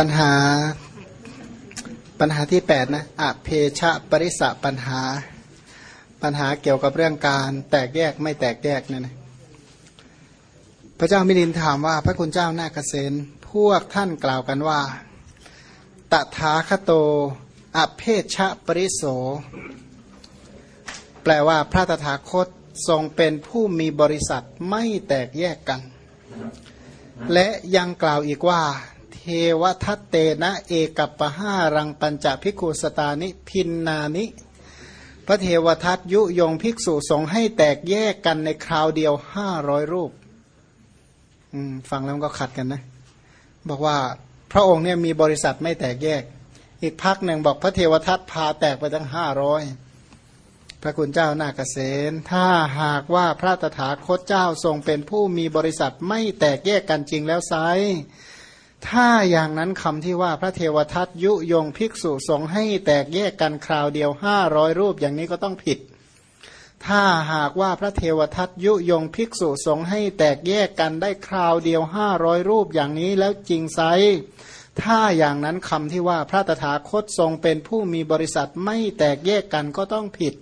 ปัญหาปัญหาที่8นะอเพชะปริสะปัญหา ปัญหาเกี่ยวกับเรื่องการแตกแยกไม่แตกแยกเนี่ยนะพระเจ้ามิลินถามว่าพระคุณเจ้านาคเษนพวกท่านกล่าวกันว่า ตถาคโตอเพชะปริโส แปลว่าพระตถาคตทรงเป็นผู้มีบริษัทไม่แตกแยกกัน และยังกล่าวอีกว่า เทวทัตเตนะเอกับปะห้ารังปัญจภิกุสตานิพินนานิ พระเทวทัตยุยงภิกษุสงฆ์ให้แตกแยกกันในคราวเดียวห้าร้อยรูปฟังแล้วก็ขัดกันนะ บอกว่าพระองค์เนี่ยมีบริษัทไม่แตกแยก อีกพักหนึ่งบอกพระเทวทัตพาแตกไปตั้งห้าร้อยพระคุณเจ้านาเกษตถ้าหากว่าพระตถาคตเจ้าทรงเป็นผู้มีบริษัทไม่แตกแยกกันจริงแล้วไซ ถ้าอย่างนั้นคำที่ว่าพระเทวทัตยุยงภิกษุสงฆ์ให้แตกแยกกันคราวเดียวห้าร้อยรูปอย่างนี้ก็ต้องผิด ถ้าหากว่าพระเทวทัตยุยงภิกษุสงฆ์ให้แตกแยกกันได้คราวเดียวห้าร้อยรูปอย่างนี้แล้วจริงไซถ้าอย่างนั้นคำที่ว่าพระตถาคตทรงเป็นผู้มีบริษัทไม่แตกแยกกันก็ต้องผิด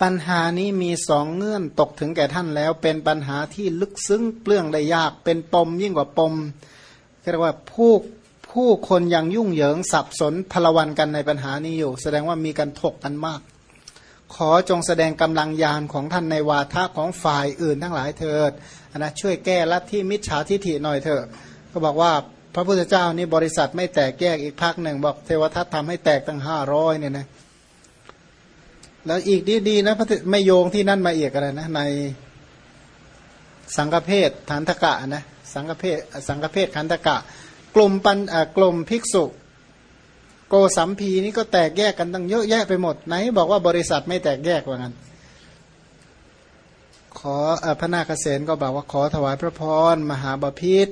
ปัญหานี้มีสองเงื่อนตกถึงแก่ท่านแล้ว เป็นปัญหาที่ลึกซึ้งเปลื้องได้ยากเป็นปมยิ่งกว่าปม เรียกว่าผู้ผู้คนยังยุ่งเหยิงสับสนพลวันกันในปัญหานี้อยู่ แสดงว่ามีการถกกันมาก ขอจงแสดงกำลังยานของท่านในวาทะของฝ่ายอื่นทั้งหลายเถิดนะช่วยแก้ลัทธิมิจฉาทิฐิหน่อยเถอะ ก็บอกว่าพระพุทธเจ้านี่บริษัทไม่แตกแยกอีกพักหนึ่ง บอกเทวทัตทำให้แตกตั้งห้าร้อยเนี่ยนะแล้วอีกดีๆนะพระไม่โยงที่นั่นมาเอียกอะไรนะในสังฆเพศฐานทกะนะ สังฆเพศสังฆเพศขันตกะ กลุ่มปันกลุ่มภิกษุ โกสัมพีนี่ก็แตกแยกกันตั้งเยอะแยะไปหมดไหนบอกว่าบริษัทไม่แตกแยกว่างั้นขอพระนาคเษนก็บอกว่าขอถวายพระพรมหาบาพิษ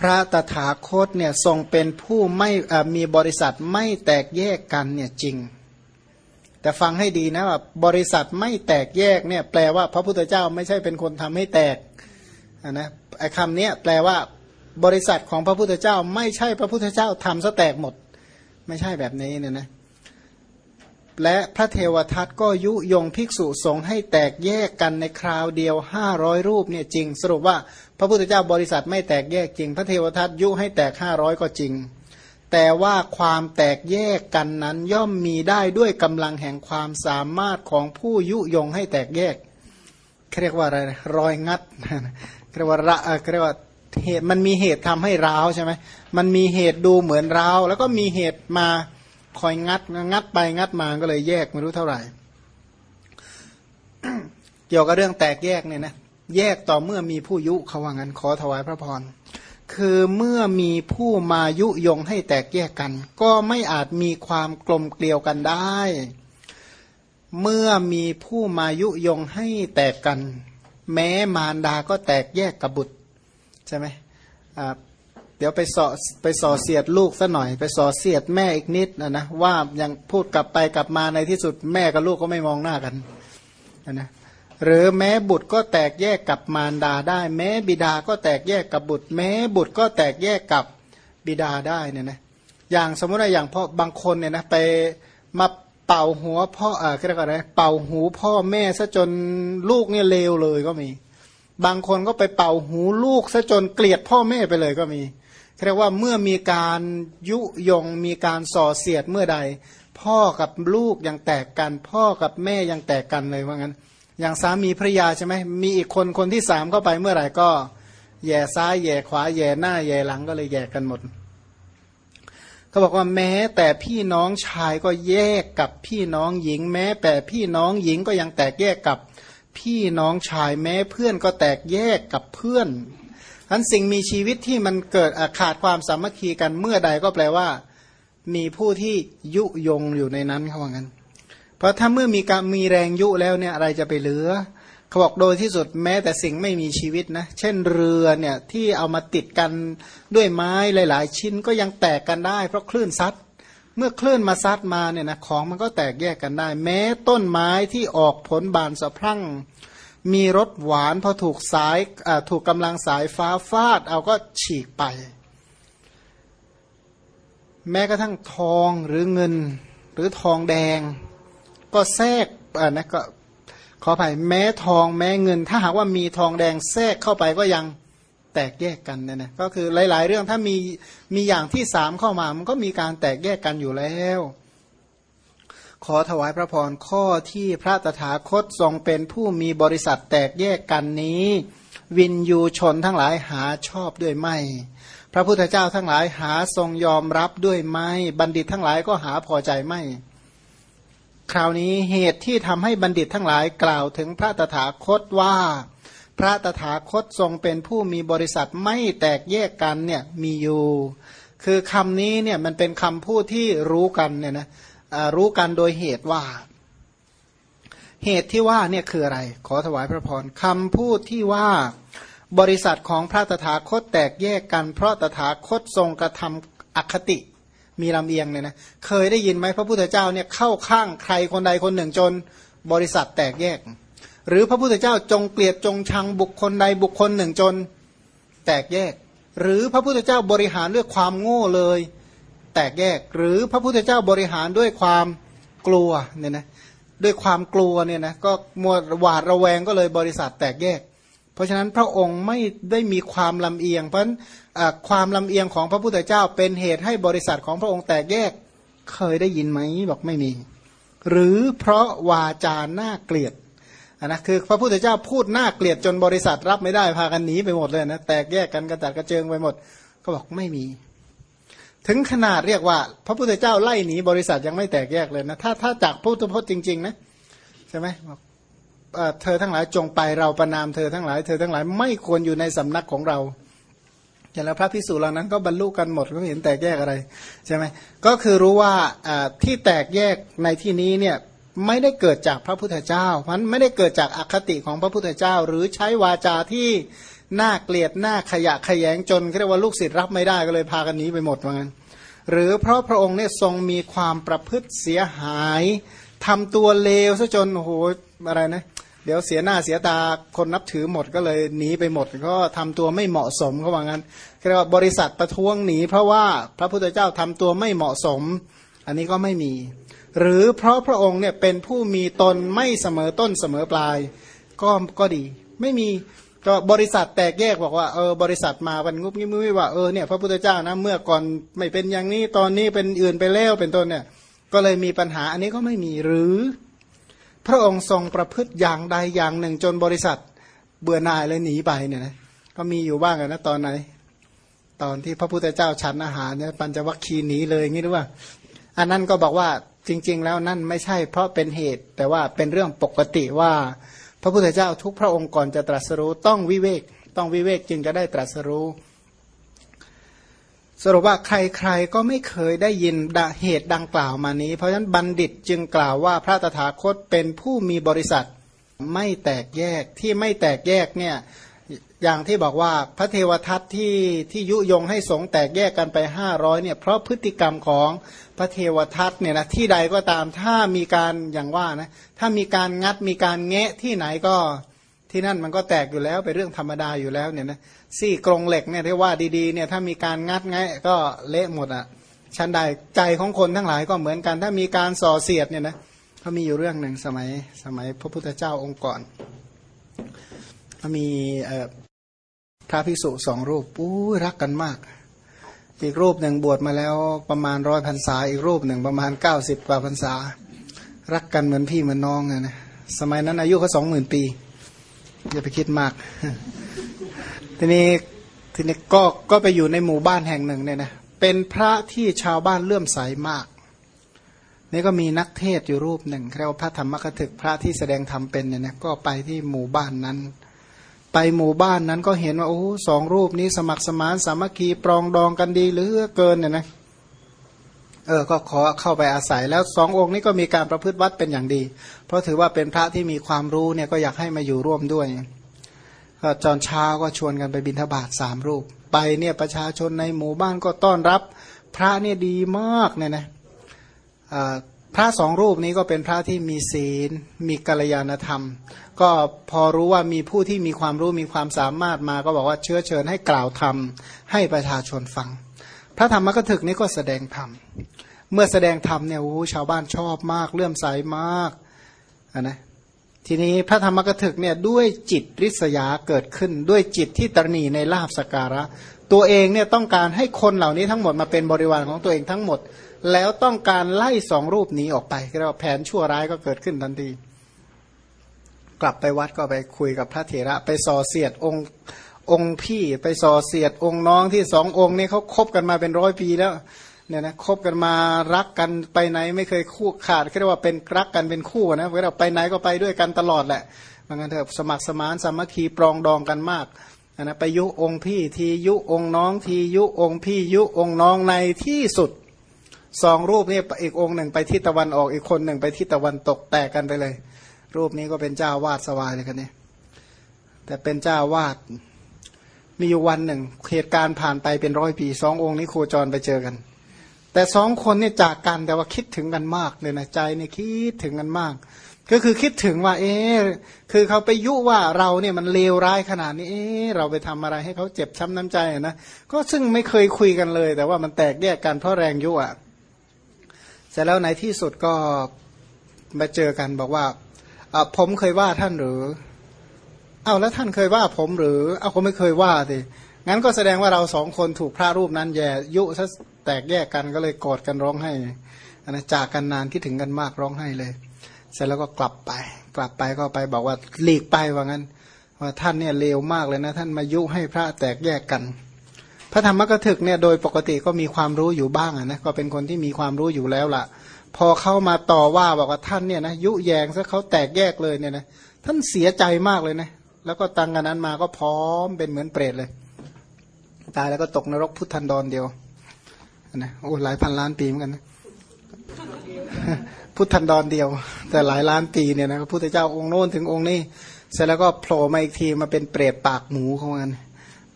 พระตถาคตเนี่ยทรงเป็นผู้ไม่มีบริษัทไม่แตกแยกกันเนี่ยจริง แต่ฟังให้ดีนะว่าบริษัทไม่แตกแยกเนี่ยแปลว่าพระพุทธเจ้าไม่ใช่เป็นคนทำให้แตก นะไอ้คำนี้แปลว่าบริษัทของพระพุทธเจ้า ไม่ใช่พระพุทธเจ้าทำซะแตกหมด ไม่ใช่แบบนี้เนี่ยนะและพระเทวทัตก็ยุยงภิกษุสงฆ์ให้แตกแยกกันในคราวเดียวห้าร้อยรูปเนี่ยจริง สรุปว่าพระพุทธเจ้าบริษัทไม่แตกแยกจริง พระเทวทัตยุให้แตกห้าร้อยก็จริง แต่ว่าความแตกแยกกันนั้นย่อมมีได้ด้วยกำลังแห่งความสามารถของผู้ยุยงให้แตกแยกเรียกว่าอะไรรอยงัด เรียกว่าระเรียกว่าเหตุมันมีเหตุทำให้ร้าวใช่ไหมมันมีเหตุดูเหมือนร้าวแล้วก็มีเหตุมาคอยงัดงัดไปงัดมาก็เลยแยกไม่รู้เท่าไหร่ เกี่ยวกับเรื่องแตกแยกเนี่ยนะแยกต่อเมื่อมีผู้ยุเขาว่างั้นขอถวายพระพรคือเมื่อมีผู้มายุยงให้แตกแยกกัน ก็ไม่อาจมีความกลมเกลียวกันได้ เมื่อมีผู้มายุยงให้แตกกัน แม้มารดาก็แตกแยกกับบุตรใช่ไหมเดี๋ยวไปสอไปสอเสียดลูกซะหน่อย ไปสอเสียดแม่อีกนิดนะนะว่ายังพูดกลับไปกลับมาในที่สุดแม่กับลูกก็ไม่มองหน้ากันนะหรือแม้บุตรก็แตกแยกกับมารดาได้ แม้บิดาก็แตกแยกกับบุตร แม้บุตรก็แตกแยกกับบิดาได้เนี่ยนะอย่างสมมติว่าอย่างพ่อบางคนเนี่ยนะไปมา เป่าหัวพ่อเออเรียกว่าอะไรเป่าหูพ่อแม่ซะจนลูกเนี่ยเลวเลยก็มี บางคนก็ไปเป่าหูลูกซะจนเกลียดพ่อแม่ไปเลยก็มีเรียกว่าเมื่อมีการยุยงมีการส่อเสียดเมื่อใด พ่อกับลูกยังแตกกัน พ่อกับแม่ยังแตกกันเลยว่างั้น อย่างสามีภรรยาใช่ไหมมีอีกคนคนที่สามเข้าไปเมื่อไหร่ก็ แย่ซ้ายแย่ขวาแย่หน้าแย่หลังก็เลยแย่กันหมด เขาบอกว่าแม้แต่พี่น้องชายก็แยกกับพี่น้องหญิง แม้แต่พี่น้องหญิงก็ยังแตกแยกกับพี่น้องชายแม้เพื่อนก็แตกแยกกับเพื่อนทั้นสิ่งมีชีวิตที่มันเกิดขาดความสามัคคีกันเมื่อใดก็แปลว่า มีผู้ที่ยุยงอยู่ในนั้นเขาว่างั้น เพราะถ้าเมื่อมีการมีแรงยุแล้วเนี่ยอะไรจะไปเหลือ เขาบอกโดยที่สุดแม้แต่สิ่งไม่มีชีวิตนะ เช่นเรือเนี่ยที่เอามาติดกันด้วยไม้หลาย ๆ ชิ้นก็ยังแตกกันได้ เพราะคลื่นซัด เมื่อคลื่นมาซัดมาเนี่ยนะของมันก็แตกแยกกันได้ แม้ต้นไม้ที่ออกผลบานสะพรั่ง มีรสหวานพอถูกสายถูกกำลังสายฟ้าฟาด เอาก็ฉีกไป แม้กระทั่งทองหรือเงินหรือทองแดง ก็แทรกอ่านะก็ ขออภัยแม้ทองแม้เงิน ถ้าหากว่ามีทองแดงแทรกเข้าไปก็ยังแตกแยกกันเนี่ยนะก็คือหลาย ๆ เรื่องถ้ามีมีอย่างที่สามเข้ามา มันก็มีการแตกแยกกันอยู่แล้ว ขอถวายพระพรข้อที่พระตถาคตทรงเป็นผู้มีบริษัทแตกแยกกันนี้ วินยูชนทั้งหลายหาชอบด้วยไม่ พระพุทธเจ้าทั้งหลายหาทรงยอมรับด้วยไม่ บัณฑิตทั้งหลายก็หาพอใจไม่ คราวนี้เหตุที่ทำให้บัณฑิตทั้งหลายกล่าวถึงพระตถาคตว่า พระตถาคตทรงเป็นผู้มีบริษัทไม่แตกแยกกันเนี่ยมีอยู่ คือคำนี้เนี่ยมันเป็นคำพูดที่รู้กันเนี่ยนะรู้กันโดยเหตุว่า เหตุที่ว่าเนี่ยคืออะไร ขอถวายพระพรคำพูดที่ว่าบริษัทของพระตถาคตแตกแยกกัน เพราะตถาคตทรงกระทำอคติ มีลำเอียงเนี่ยนะเคยได้ยินไหมพระพุทธเจ้าเนี่ยเข้าข้างใครคนใดคนหนึ่งจนบริษัทแตกแยก หรือพระพุทธเจ้าจงเกลียดจงชังบุคคลใดบุคคลหนึ่งจนแตกแยก หรือพระพุทธเจ้าบริหารด้วยความโง่เลย แตกแยก หรือพระพุทธเจ้าบริหารด้วยความกลัวเนี่ยนะด้วยความกลัวเนี่ยนะก็มัวหวาดระแวงก็เลยบริษัทแตกแยก เพราะฉะนั้นพระองค์ไม่ได้มีความลำเอียง เพราะะความลำเอียงของพระพุทธเจ้าเป็นเหตุให้บริษัทของพระองค์แตกแยกเคยได้ยินไหมบอกไม่มี หรือเพราะวาจาหน้าเกลียดนะคือพระพุทธเจ้าพูดน่าเกลียดจนบริษัทรับไม่ได้พากันหนีไปหมดเลยนะแตกแยกกันกระจัดกระเจิงไปหมด ก็บอกไม่มี ถึงขนาดเรียกว่า พระพุทธเจ้าไล่หนีบริษัทยังไม่แตกแยกเลยนะถ้าถ้าจากพุทธพจน์จริง ๆ นะใช่ไหมบอก เธอทั้งหลายจงไปเราประนามเธอทั้งหลาย เธอทั้งหลายไม่ควรอยู่ในสำนักของเราอย่างแล้วพระพิสุเหล่านั้นก็บรรลุกันหมดก็เห็นแตกแยกอะไรใช่ไหมก็คือรู้ว่าที่แตกแยกในที่นี้เนี่ยไม่ได้เกิดจากพระพุทธเจ้าเพราะไม่ได้เกิดจากอคติของพระพุทธเจ้า หรือใช้วาจาที่น่าเกลียดน่าขยะขยงจนเรียกว่าลูกศิษย์รับไม่ได้ก็เลยพากันหนีไปหมดว่างั้นหรือเพราะพระองค์เนี่ยทรงมีความประพฤติเสียหายทำตัวเลวซะจนโอ้โหอะไรนะ เดี๋ยวเสียหน้าเสียตาคนนับถือหมดก็เลยหนีไปหมด ก็ทำตัวไม่เหมาะสมเขาว่างั้นเรียกว่าบริษัทประท้วงหนีเพราะว่าพระพุทธเจ้าทำตัวไม่เหมาะสม อันนี้ก็ไม่มี หรือเพราะพระองค์เนี่ยเป็นผู้มีตนไม่เสมอต้นเสมอปลาย ก็ก็ดี ไม่มีก็บริษัทแตกแยกบอกว่าเออบริษัทมาวันงุบงิบงิบว่าเออเนี่ยพระพุทธเจ้านะเมื่อก่อนไม่เป็นอย่างนี้ตอนนี้เป็นอื่นไปแล้วเป็นต้นเนี่ย ก็เลยมีปัญหาอันนี้ก็ไม่มีหรือ พระองค์ทรงประพฤติอย่างใดอย่างหนึ่งจนบริษัท เบื่อหน่ายเลยหนีไปเนี่ยนะก็มีอยู่บ้างนะตอนไหน ตอนที่พระพุทธเจ้าฉันอาหารเนี่ยปัญจวัคคีย์หนีเลยงี้หรือว่า อันนั้นก็บอกว่าจริง ๆ แล้วนั่นไม่ใช่เพราะเป็นเหตุ แต่ว่าเป็นเรื่องปกติว่า พระพุทธเจ้าทุกพระองค์ก่อนจะตรัสรู้ต้องวิเวก ต้องวิเวกจึงจะได้ตรัสรู้ สรุปว่าใครๆก็ไม่เคยได้ยินเหตุดังกล่าวมานี้ เพราะฉะนั้นบัณฑิตจึงกล่าวว่าพระตถาคตเป็นผู้มีบริษัทไม่แตกแยกที่ไม่แตกแยกเนี่ยอย่างที่บอกว่าพระเทวทัตที่ที่ยุยงให้สงแตกแยกกันไปห้าร้อยเนี่ยเพราะพฤติกรรมของพระเทวทัตเนี่ยนะที่ใดก็ตามถ้ามีการอย่างว่านะถ้ามีการงัดมีการแงะที่ไหนก็ ที่นั่นมันก็แตกอยู่แล้วเป็นเรื่องธรรมดาอยู่แล้วเนี่ยนะซี่กรงเหล็กเนี่ยที่ว่าดีๆเนี่ยถ้ามีการงัดแงก็เละหมดอะชั้นใดใจของคนทั้งหลายก็เหมือนกัน ถ้ามีการส่อเสียดเนี่ยนะเขามีอยู่เรื่องหนึ่งสมัยสมัยพระพุทธเจ้าองค์ก่อนมีพระภิกษุสองรูปอู้รักกันมาก อีกรูปหนึ่งบวชมาแล้วประมาณร้อยพรรษา อีกรูปหนึ่งประมาณเก้าสิบกว่าพรรษา รักกันเหมือนพี่เหมือนน้องไงนะสมัยนั้นอายุเขาสองหมื่นปี อย่าไปคิดมาก ทีนี้ทีนี้ก็ก็ไปอยู่ในหมู่บ้านแห่งหนึ่งเนี่ยนะเป็นพระที่ชาวบ้านเลื่อมใสมาก นี่ก็มีนักเทศอยู่รูปหนึ่งเรียกว่าพระธรรมกถึกพระที่แสดงธรรมเป็นเนี่ยนะก็ไปที่หมู่บ้านนั้น ไปหมู่บ้านนั้นก็เห็นว่าโอ้สองรูปนี้สมัครสมานสามัคคีปรองดองกันดีเหลือเกินเนี่ยนะ เออก็ขอเข้าไปอาศัยแล้วสององค์นี้ก็มีการประพฤติวัดเป็นอย่างดี เพราะถือว่าเป็นพระที่มีความรู้เนี่ยก็อยากให้มาอยู่ร่วมด้วยก็จอนเช้าก็ชวนกันไปบิณฑบาตสามรูป ไปเนี่ยประชาชนในหมู่บ้านก็ต้อนรับ พระเนี่ยดีมากเนี่ยนะพระสองรูปนี้ก็เป็นพระที่มีศีล มีกัลยาณธรรม ก็พอรู้ว่ามีผู้ที่มีความรู้มีความสามารถมาก็บอกว่าเชื้อเชิญให้กล่าวธรรมให้ประชาชนฟัง พระธรรมกถึกนี้ก็แสดงธรรม เมื่อแสดงธรรมเนี่ยโอ้ชาวบ้านชอบมากเลื่อมใสมากนะทีนี้พระธรรมกถึกเนี่ยด้วยจิตริษยาเกิดขึ้น ด้วยจิตที่ตรณีในลาบสการะ ตัวเองเนี่ยต้องการให้คนเหล่านี้ทั้งหมดมาเป็นบริวารของตัวเองทั้งหมด แล้วต้องการไล่สองรูปนี้ออกไปเรียกว่าแผนชั่วร้ายก็เกิดขึ้นทันทีกลับไปวัดก็ไปคุยกับพระเถระไปส่อเสียดองค์องค์พี่ไปส่อเสียดองค์น้องที่สององค์นี้เขาคบกันมาเป็นร้อยปีแล้ว เนี่ยนะคบกันมารักกันไปไหนไม่เคยคู่ขาดเรียกว่าเป็นรักกันเป็นคู่นะเราไปไหนก็ไปด้วยกันตลอดแหละมันกันเถอะสมัครสมานสามัคคีปรองดองกันมากนะไปยุองค์พี่ทียุองค์น้องทียุองค์พี่ยุองค์น้องในที่สุดสองรูปนี่อีกองค์หนึ่งไปทิศตะวันออกอีกคนหนึ่งไปทิศตะวันตกแตกกันไปเลย รูปนี้ก็เป็นเจ้าวาดสวายเลยกันเนี่ยแต่เป็นเจ้าวาดมีอยู่วันหนึ่ง เหตุการณ์ผ่านไปเป็นร้อยปีสององค์นี้โคจรไปเจอกัน แต่สองคนเนี่ยจากกันแต่ว่าคิดถึงกันมากเลยนะใจเนี่ยคิดถึงกันมาก ก็คือคิดถึงว่า เออคือเขาไปยุว่าเราเนี่ยมันเลวร้ายขนาดนี้เออเราไปทำอะไรให้เขาเจ็บช้าน้ำใจนะก็ซึ่งไม่เคยคุยกันเลย แต่ว่ามันแตกแยกกันเพราะแรงยุอะเสร็จแล้วในที่สุดก็มาเจอกันบอกว่าผมเคยว่าท่านหรือ เอาแล้วท่านเคยว่าผมหรือ เอาผมไม่เคยว่าสิ งั้นก็แสดงว่าเราสองคนถูกพระรูปนั้นแย่ยุซะแตกแยกกันก็เลยกอดกันร้องไห้นะจากกันนานคิดถึงกันมากร้องไห้เลย เสร็จแล้วก็กลับไป กลับไปก็ไปบอกว่าหลีกไปว่างั้นว่าท่านเนี่ยเลวมากเลยนะ ท่านมายุให้พระแตกแยกกัน พระธรรมกถึกเนี่ยโดยปกติก็มีความรู้อยู่บ้างนะก็เป็นคนที่มีความรู้อยู่แล้วล่ะ พอเข้ามาต่อว่าบอกว่าท่านเนี่ยนะยุแยงซะเขาแตกแยกเลยเนี่ยนะท่านเสียใจมากเลยนะแล้วก็ตังกันนั้นมาก็พร้อมเป็นเหมือนเปรตเลย ตายแล้วก็ตกนรกพุทธันดรเดียวนะโอ้หลายพันล้านปีเหมือนกันนะพุทธันดรเดียว แต่หลายล้านปีเนี่ยนะพระพุทธเจ้าองค์โน้นถึงองค์นี้ เสร็จแล้วก็โผล่มาอีกทีมาเป็นเปรตปากหมูเของมัน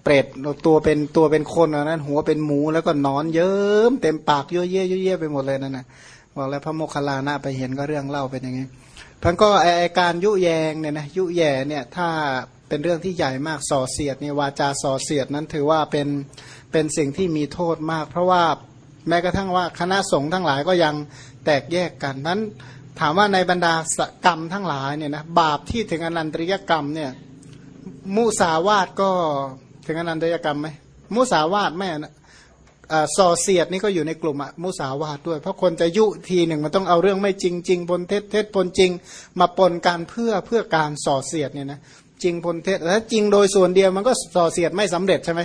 เปรตตัวเป็นตัวเป็นคนนั้นหัวเป็นหมูแล้วก็นอนเยิ้มเต็มปากเยอะเยอะเยอะไปหมดเลยนั่นนะบอกแล้วพระโมคคัลลานะไปเห็นก็เรื่องเล่าเป็นอย่างนี้พันก็ไอการยุแยงเนี่ยนะยุแย่เนี่ยถ้า เป็นเรื่องที่ใหญ่มากส่อเสียดเนี่ยวาจาส่อเสียดนั้นถือว่าเป็นเป็นสิ่งที่มีโทษมาก เพราะว่าแม้กระทั่งว่าคณะสงฆ์ทั้งหลายก็ยังแตกแยกกันนั้นถามว่าในบรรดากรรมทั้งหลายเนี่ยนะบาปที่ถึงอนันตริยกรรมเนี่ยมุสาวาตก็ถึงอนันตริยกรรมไหมมุสาวาตแม่นะส่อเสียดนี่ก็อยู่ในกลุ่มมุสาวาทด้วย เพราะคนจะยุทีหนึ่งมันต้องเอาเรื่องไม่จริงจริงปนเท็จเท็จปนจริง มาปนการเพื่อเพื่อการส่อเสียดเนี่ยนะ จริงปนเท็จถ้าจริงโดยส่วนเดียวมันก็ส่อเสียดไม่สำเร็จใช่ไหม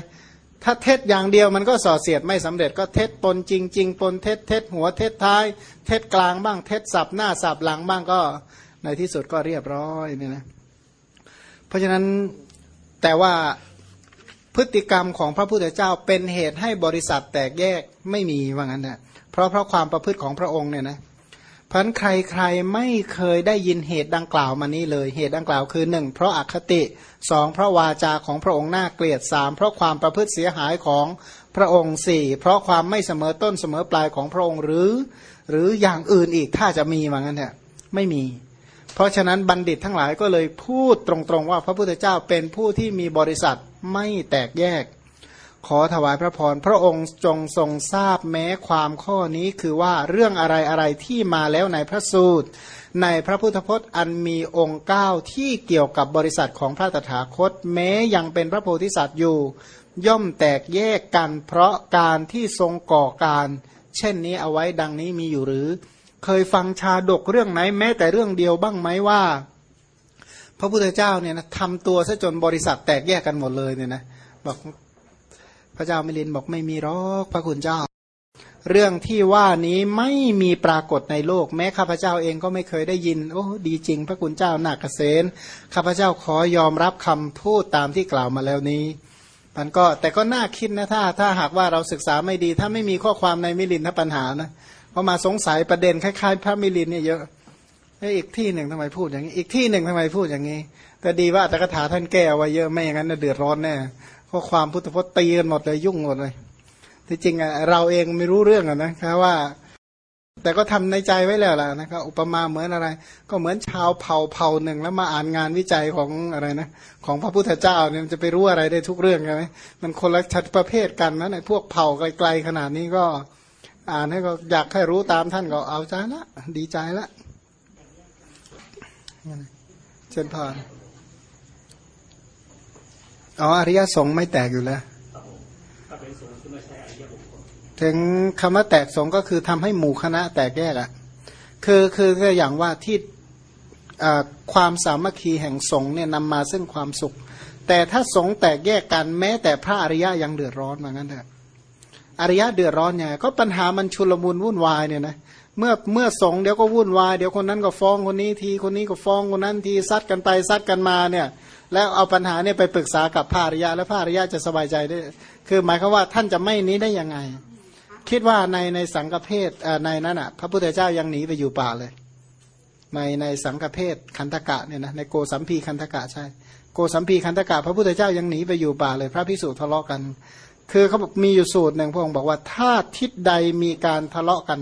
ถ้าเท็จอย่างเดียวมันก็ส่อเสียดไม่สำเร็จก็เท็จปนจริงจริงปนเท็จเท็จหัวเท็จท้าย เท็จกลางบ้างเท็จสับหน้าสับหลังบ้างก็ในที่สุดก็เรียบร้อยนี่นะเพราะฉะนั้นแต่ว่าพฤติกรรมของพระพุทธเจ้าเป็นเหตุให้บริษัทแตกแยกไม่มีว่างั้นนะเพราะเพราะความประพฤติของพระองค์เนี่ยนะ พันใครใครไม่เคยได้ยินเหตุดังกล่าวมานี้เลย เหตุดังกล่าวคือหนึ่งเพราะอคติสองเพราะวาจาของพระองค์น่าเกลียดสามเพราะความประพฤติเสียหายของพระองค์สี่เพราะความไม่เสมอต้นเสมอปลายของพระองค์หรือ หรืออย่างอื่นอีกถ้าจะมีว่างั้นเนี่ยไม่มี เพราะฉะนั้นบัณฑิตทั้งหลายก็เลยพูดตรงๆว่าพระพุทธเจ้าเป็นผู้ที่มีบริษัทไม่แตกแยก ขอถวายพระพรพระองค์จงทรงทราบแม้ความข้อนี้คือว่าเรื่องอะไรอะไรที่มาแล้วในพระสูตร ในพระพุทธพจน์อันมีองค์เก้าที่เกี่ยวกับบริษัทของพระตถาคต แม้ยังเป็นพระโพธิสัตว์อยู่ ย่อมแตกแยกกันเพราะการที่ทรงก่อการ เช่นนี้เอาไว้ดังนี้มีอยู่หรือ เคยฟังชาดกเรื่องไหนแม้แต่เรื่องเดียวบ้างไหมว่า พระพุทธเจ้าเนี่ยนะทำตัวซะจนบริษัทแตกแยกกันหมดเลยเนี่ยนะบอก พระเจ้ามิลินบอกไม่มีหรอกพระคุณเจ้า เรื่องที่ว่านี้ไม่มีปรากฏในโลก แม้ข้าพเจ้าเองก็ไม่เคยได้ยิน โอ้ดีจริง พระคุณเจ้าหนักเกษนข้าพเจ้าขอยอมรับคำพูดตามที่กล่าวมาแล้วนี้มันก็แต่ก็น่าคิดนะถ้า ถ้าหากว่าเราศึกษาไม่ดี ถ้าไม่มีข้อความในมิลินถ้าปัญหานะพอมาสงสัยประเด็นคล้ายๆ พระมิลินเนี่ยเยอะอีกที่หนึ่งทำไมพูดอย่างนี้ อีกที่หนึ่งทำไมพูดอย่างนี้ แต่ดีว่าต่คาถาท่านแก้ไว้เยอะไม่อย่างนั้นเดือดร้อนแน่ ข้อความพุทธพจน์ตีกันหมดเลยยุ่งหมดเลยที่จริงอะเราเองไม่รู้เรื่องอะนะครับว่า แต่ก็ทำในใจไว้แล้วล่ะนะครับอุปมาเหมือนอะไร ก็เหมือนชาวเผ่าเผ่าหนึ่งแล้วมาอ่านงานวิจัยของอะไรนะของพระพุทธเจ้าเนี่ยมันจะไปรู้อะไรได้ทุกเรื่องใช่ไหมมันคนละชัดประเภทกันนะในพวกเผ่าไกลๆขนาดนี้ก็ อ่านให้ก็อยากให้รู้ตามท่านก็เอาใจละดีใจละเช่นพาน อ๋ออริยสงฆ์ไม่แตกอยู่แล้วถึงคำว่าแตกสงฆ์ก็คือทำให้หมู่คณะแตกแยกอะ่ะคือคือก็อย่างว่าที่ความสามัคคีแห่งสงฆ์เนี่ยนำมาซึ่งความสุข แต่ถ้าสงฆ์แตกแยกกันแม้แต่พระอริยะยังเดือดร้อนเหมือนกันเถอะอริยะเดือดร้อนไงก็ปัญหามันชุลมุนวุ่นวายเนี่ยนะ เมื่อเมื่อสงเดี๋ยวก็วุ่นวายเดี๋ยวคนนั้นก็ฟ้องคนนี้ทีคนนี้ก็ฟ้องคนนั้นทีซัดกันไปซัดกันมาเนี่ยแล้วเอาปัญหาเนี่ยไปปรึกษากับพระอริยะแล้วพระอริยะจะสบายใจได้ คือหมายความว่าท่านจะไม่นี้ได้ยังไง คิดว่าในในสังฆเพศในนั้นอะ พระพุทธเจ้ายังหนีไปอยู่ป่าเลยในในสังฆเพศคันธกะเนี่ยนะในโกสัมพีคันธกะใช่ โกสัมพีคันธกะ พระพุทธเจ้ายังหนีไปอยู่ป่าเลย พระพิสุทะเลาะกัน คือเขาบอกมีอยู่สูตรหนึ่งพระองค์บอกว่าถ้าทิศใดมีการทะเลาะกัน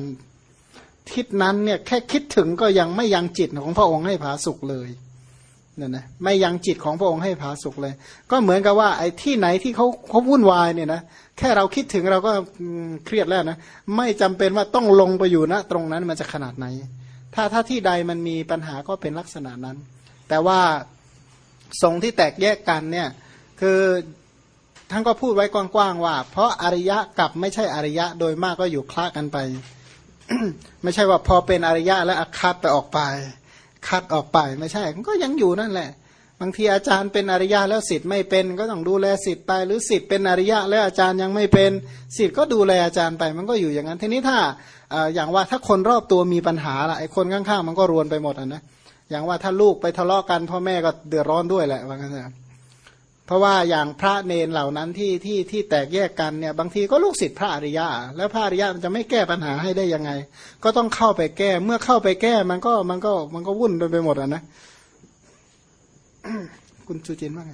ทิศนั้นเนี่ยแค่คิดถึงก็ยังไม่ยังจิตของพระองค์ให้ผาสุกเลยเนี่ยนะไม่ยังจิตของพระองค์ให้ผาสุกเลย ก็เหมือนกับว่าไอ้ที่ไหนที่เขาเขาวุ่นวายเนี่ยนะแค่เราคิดถึงเราก็เครียดแล้วนะไม่จำเป็นว่าต้องลงไปอยู่นะตรงนั้นมันจะขนาดไหน ถ้าถ้าที่ใดมันมีปัญหาก็เป็นลักษณะนั้น แต่ว่าทรงที่แตกแยกกันเนี่ยคือท่านก็พูดไว้กว้างๆว่า เพราะอริยะกับไม่ใช่อริยะโดยมากก็อยู่คล้ากันไป ไม่ใช่ว่าพอเป็นอริยะแล้วอาคัดไปออกไป คัดออกไปไม่ใช่ มันก็ยังอยู่นั่นแหละ บางทีอาจารย์เป็นอริยะแล้วสิทธิ์ไม่เป็น ก็ต้องดูแลสิทธิ์ไป หรือสิทธิ์เป็นอริยะแล้วอาจารย์ยังไม่เป็นสิทธิ์ก็ดูแลอาจารย์ไป มันก็อยู่อย่างนั้น ทีนี้ถ้าอย่างว่าถ้าคนรอบตัวมีปัญหาละไอ้คนข้างๆ มันก็รวนไปหมดอะนะอย่างว่าถ้าลูกไปทะเลาะกันพ่อแม่ก็เดือดร้อนด้วยแหละว่างั้นนะ ราะว่าอย่างพระเนนเหล่านั้นที่ที่ที่แตกแยกกันเนี่ยบางทีก็ลูกศิษย์พระอริยะ แล้วพระอริยะมันจะไม่แก้ปัญหาให้ได้ยังไง ก็ต้องเข้าไปแก้เมื่อเข้าไปแก้มันก็มันก็มันก็วุ่นไปหมดอะนะคุณสุจินว่าไง